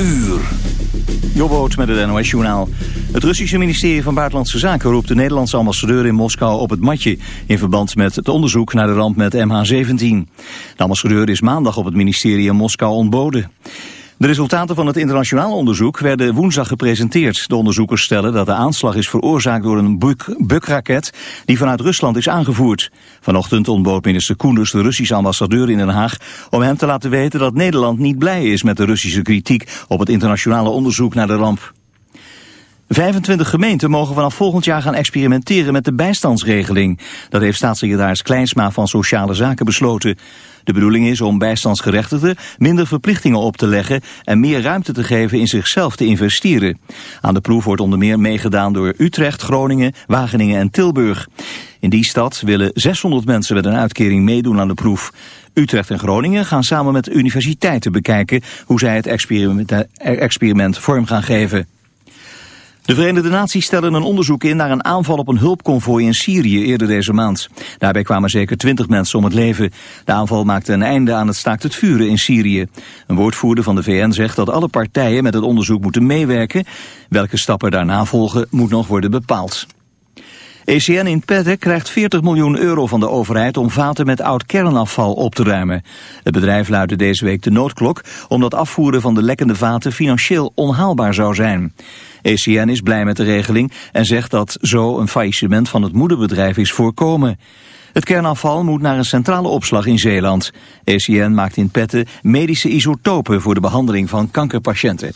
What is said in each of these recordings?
uur. Jobboot met het NOS Journaal. Het Russische ministerie van Buitenlandse Zaken roept de Nederlandse ambassadeur in Moskou op het matje... in verband met het onderzoek naar de ramp met MH17. De ambassadeur is maandag op het ministerie in Moskou ontboden. De resultaten van het internationaal onderzoek werden woensdag gepresenteerd. De onderzoekers stellen dat de aanslag is veroorzaakt door een Buk-raket die vanuit Rusland is aangevoerd. Vanochtend ontbood minister Koenders de Russische ambassadeur in Den Haag om hem te laten weten dat Nederland niet blij is met de Russische kritiek op het internationale onderzoek naar de ramp. 25 gemeenten mogen vanaf volgend jaar gaan experimenteren met de bijstandsregeling. Dat heeft staatssecretaris Kleinsma van Sociale Zaken besloten. De bedoeling is om bijstandsgerechtigden minder verplichtingen op te leggen en meer ruimte te geven in zichzelf te investeren. Aan de proef wordt onder meer meegedaan door Utrecht, Groningen, Wageningen en Tilburg. In die stad willen 600 mensen met een uitkering meedoen aan de proef. Utrecht en Groningen gaan samen met universiteiten bekijken hoe zij het experiment, experiment vorm gaan geven. De Verenigde Naties stellen een onderzoek in naar een aanval op een hulpconvooi in Syrië eerder deze maand. Daarbij kwamen zeker twintig mensen om het leven. De aanval maakte een einde aan het staakt het vuren in Syrië. Een woordvoerder van de VN zegt dat alle partijen met het onderzoek moeten meewerken. Welke stappen daarna volgen moet nog worden bepaald. ECN in Petten krijgt 40 miljoen euro van de overheid om vaten met oud kernafval op te ruimen. Het bedrijf luidde deze week de noodklok omdat afvoeren van de lekkende vaten financieel onhaalbaar zou zijn. ECN is blij met de regeling en zegt dat zo een faillissement van het moederbedrijf is voorkomen. Het kernafval moet naar een centrale opslag in Zeeland. ECN maakt in Petten medische isotopen voor de behandeling van kankerpatiënten.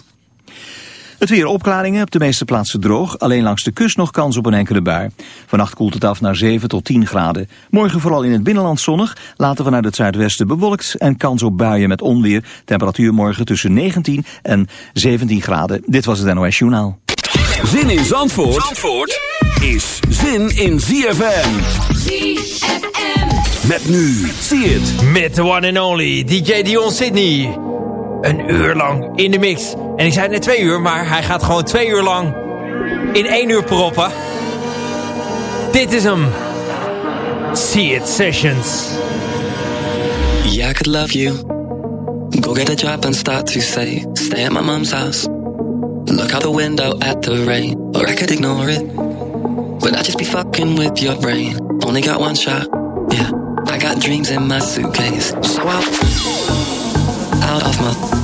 Het weer opklaringen, op de meeste plaatsen droog. Alleen langs de kust nog kans op een enkele bui. Vannacht koelt het af naar 7 tot 10 graden. Morgen vooral in het binnenland zonnig. Later vanuit het zuidwesten bewolkt. En kans op buien met onweer. Temperatuur morgen tussen 19 en 17 graden. Dit was het NOS Journaal. Zin in Zandvoort, Zandvoort is zin in ZFM. ZFM. Met nu. Zie het. Met the one and only DJ Dion Sydney een uur lang in de mix. En ik zei net twee uur, maar hij gaat gewoon twee uur lang in één uur proppen. Dit is hem. See It Sessions. Yeah, I could love you. Go get a job and start to say, stay at my mom's house. Look out the window at the rain, or I could ignore it. But I just be fucking with your brain. Only got one shot, yeah. I got dreams in my suitcase, so I'll out of my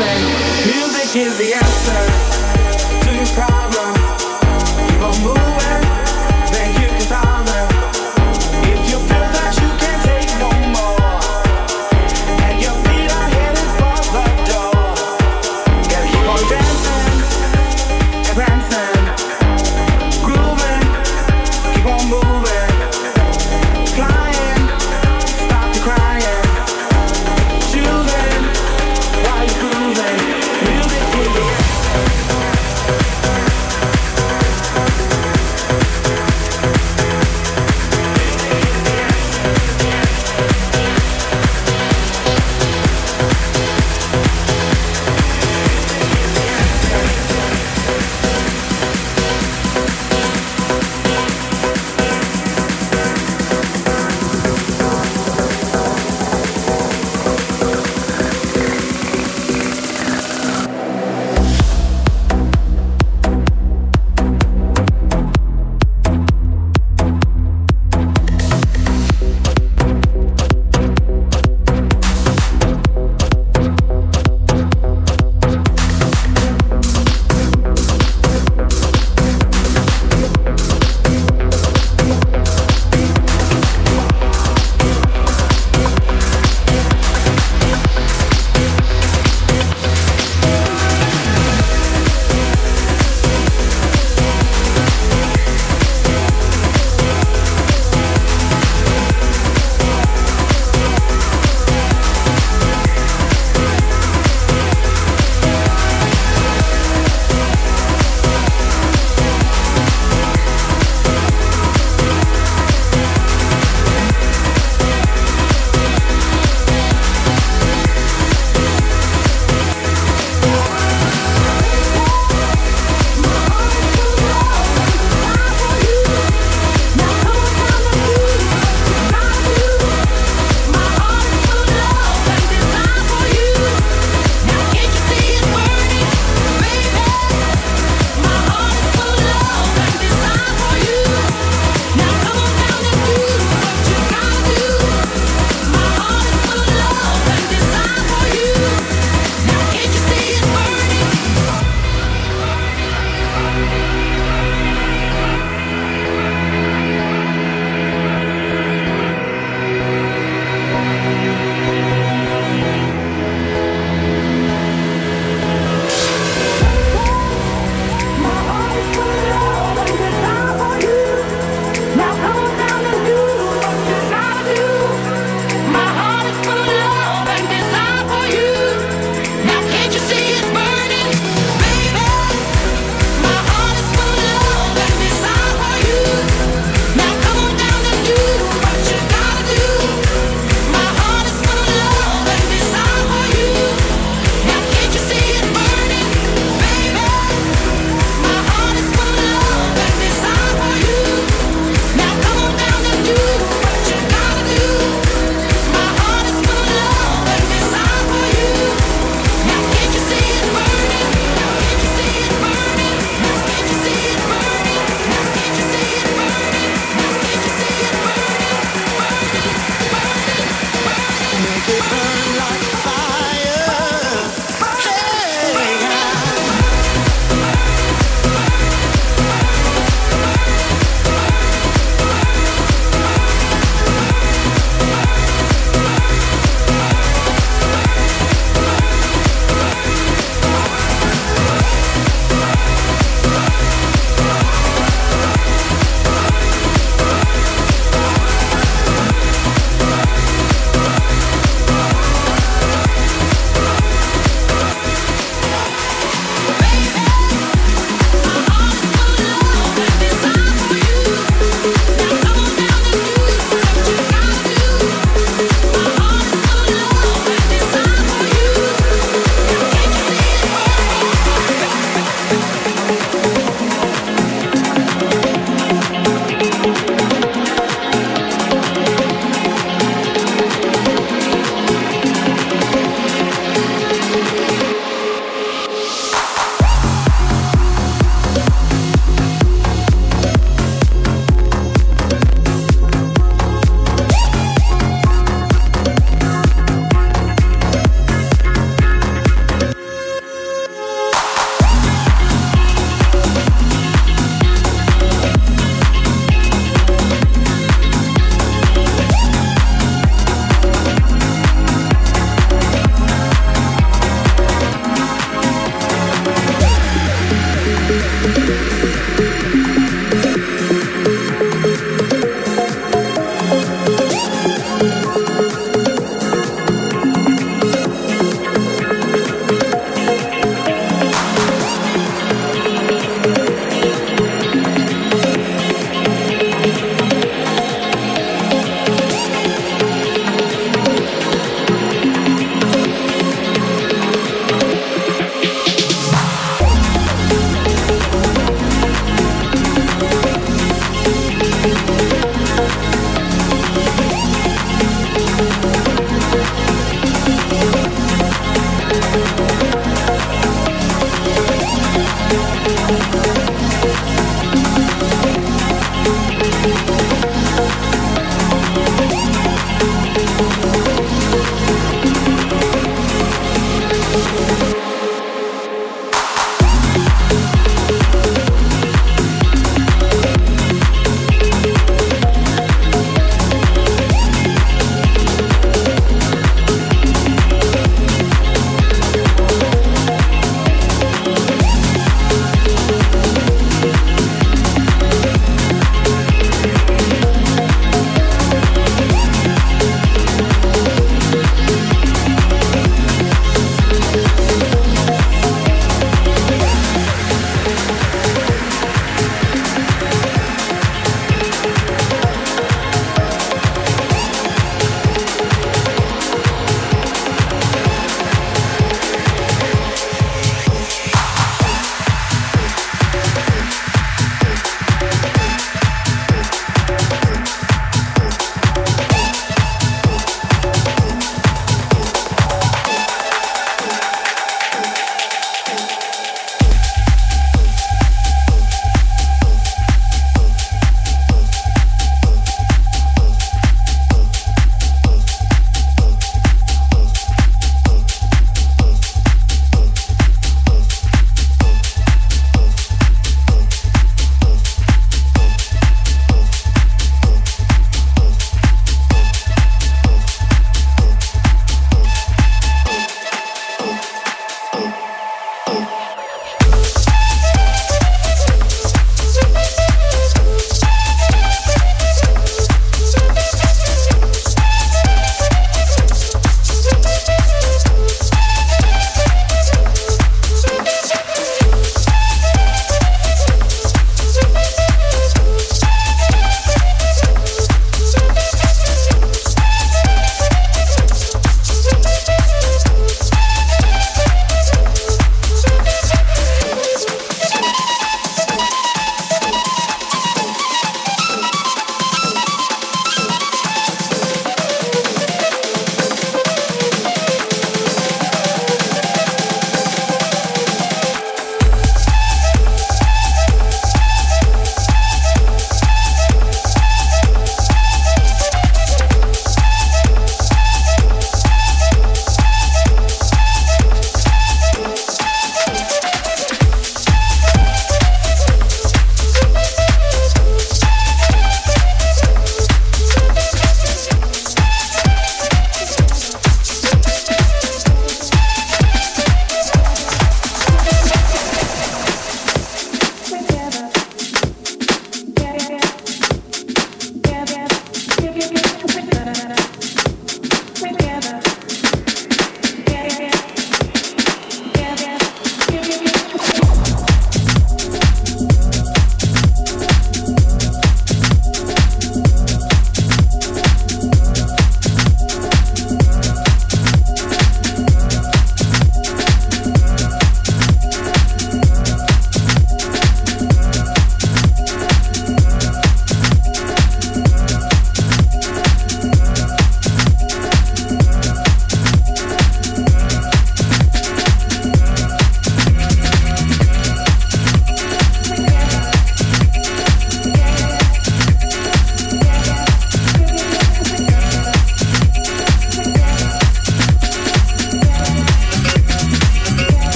Music is the answer.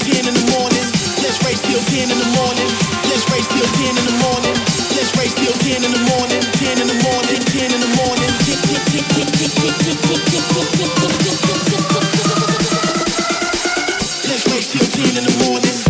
10 in the morning. Let's race till 10 in the morning. Let's race till 10 in the morning. Let's race till 10 in the morning. 10 in the morning. 10 in the morning. Let's race till 10 in the morning.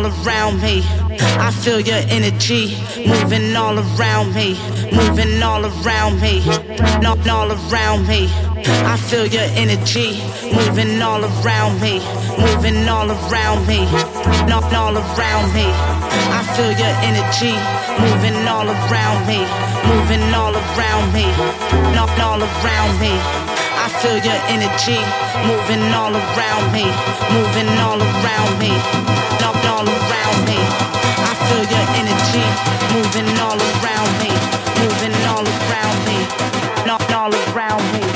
all, around me. I feel your energy moving all around me, moving all around me, all, all around me. I feel your energy moving all around me, moving all around me, all, all around me. I feel your energy moving all around me, moving all around me, all, all around me. I feel your energy moving all around me, moving all around me, all, all around me. I feel your energy moving all around me, moving all around me, all, all around me.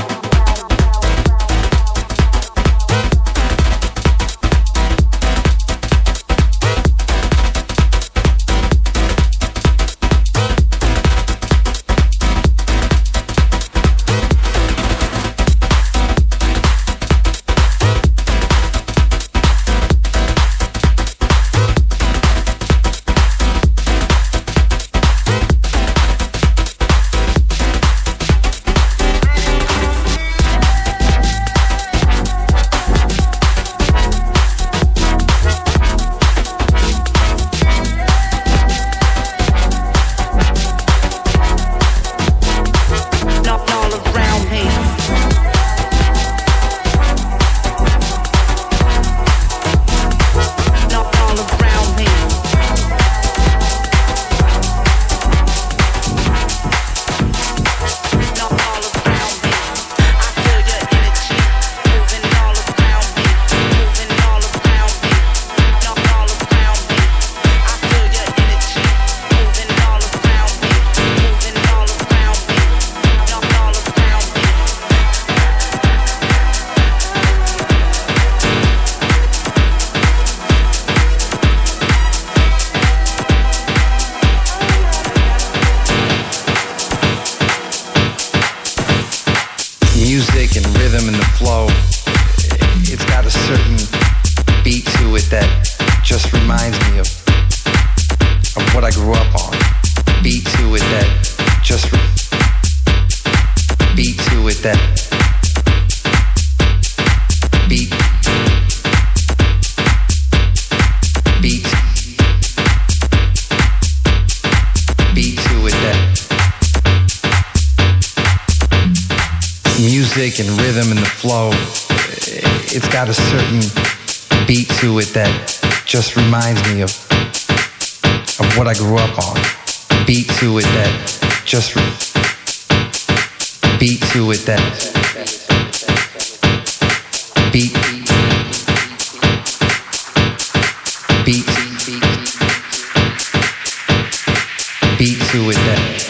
the flow, it's got a certain beat to it that just reminds me of of what I grew up on. Beat to it that just beat to it that beat beat beat to it that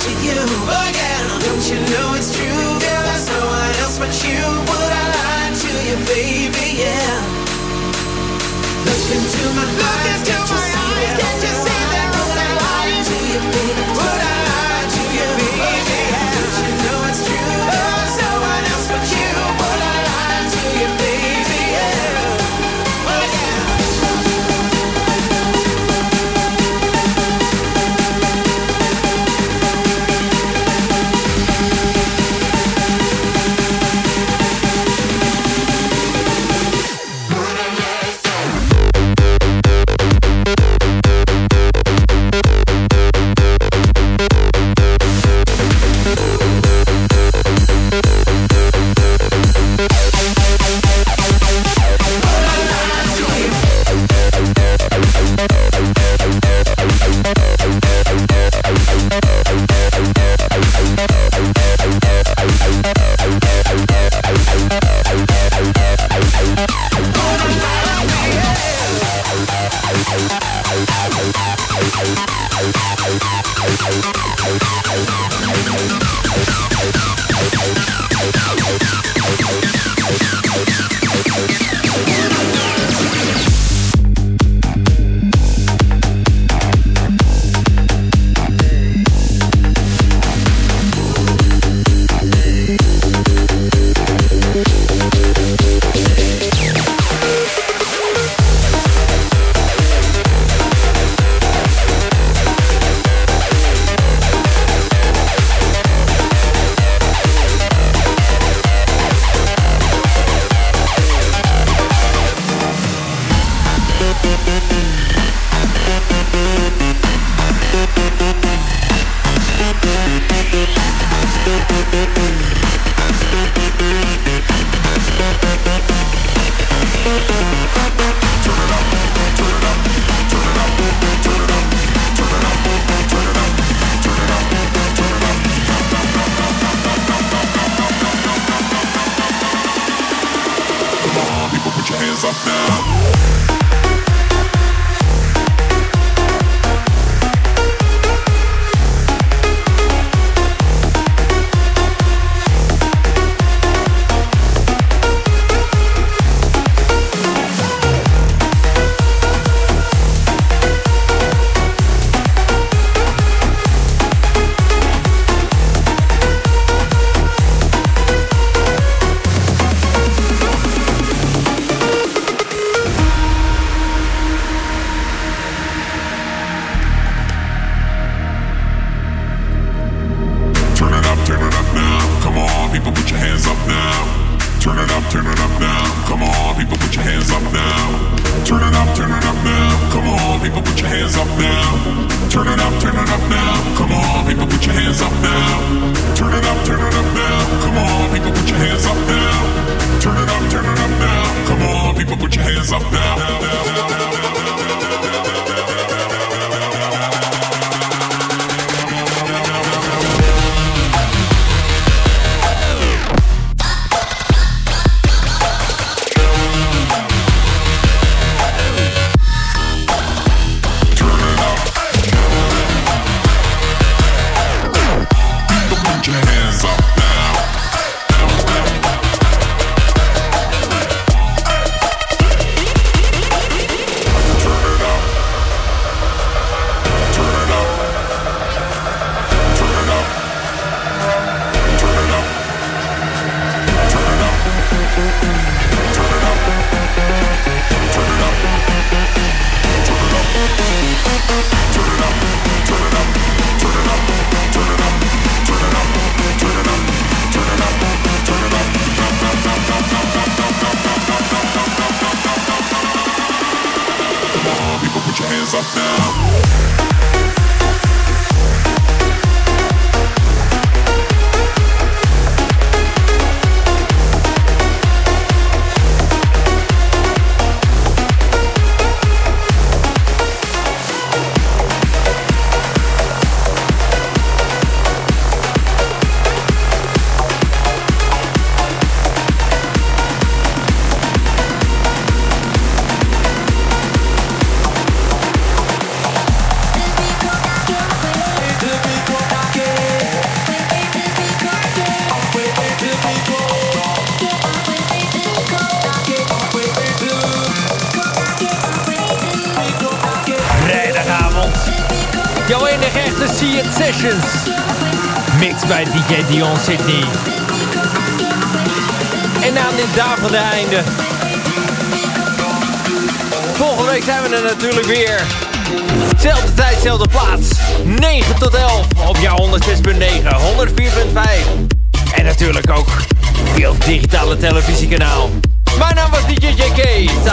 to you. Don't you know it's true? Girl, no one else but you. Would lie to you, baby? Yeah. Look into my eyes. Can't you. See that? Can't you see that? I to you, baby?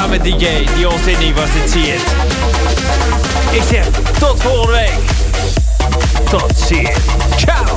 samen DJ Dion Sydney was dit, zie het. Ik zeg tot volgende week. Tot ziens. Ciao.